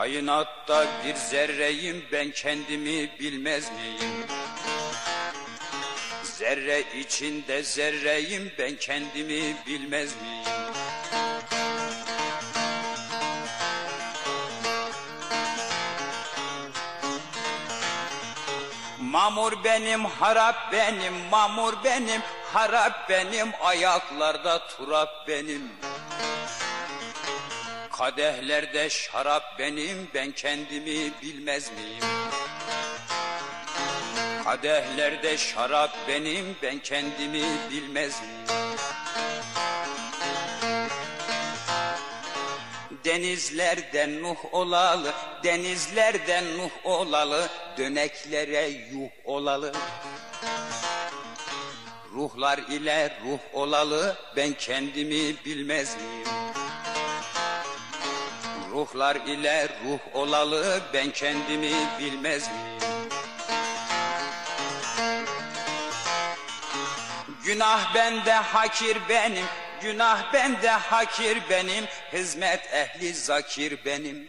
Kainatta bir zerreyim ben kendimi bilmez miyim? Zerre içinde zerreyim ben kendimi bilmez miyim? Mamur benim, harap benim, mamur benim, harap benim, ayaklarda turap benim. Kadehlerde şarap benim, ben kendimi bilmez miyim? Kadehlerde şarap benim, ben kendimi bilmez miyim? Denizlerden Nuh olalı, denizlerden Nuh olalı, döneklere yuh olalı. Ruhlar ile ruh olalı, ben kendimi bilmez miyim? Ruhlar ile ruh olalı, ben kendimi bilmez miyim? Günah bende, hakir benim, günah bende, hakir benim, hizmet ehli zakir benim.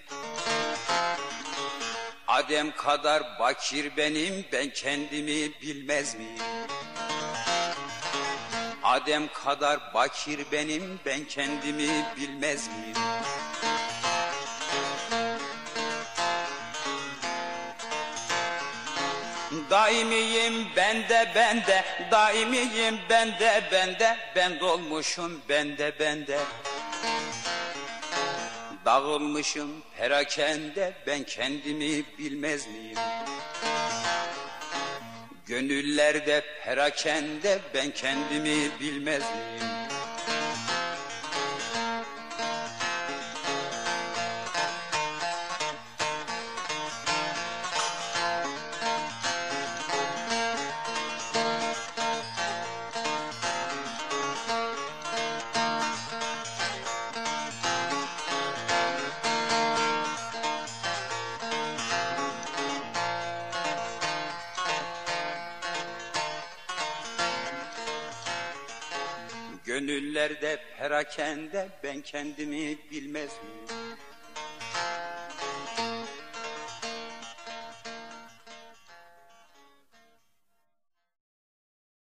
Adem kadar bakir benim, ben kendimi bilmez miyim? Adem kadar bakir benim, ben kendimi bilmez miyim? Daimiyim bende bende, daimiyim bende bende, ben dolmuşum bende bende. Dağılmışım perakende, ben kendimi bilmez miyim? Gönüllerde perakende, ben kendimi bilmez miyim? Gönüllerde perakende ben kendimi bilmez miyim?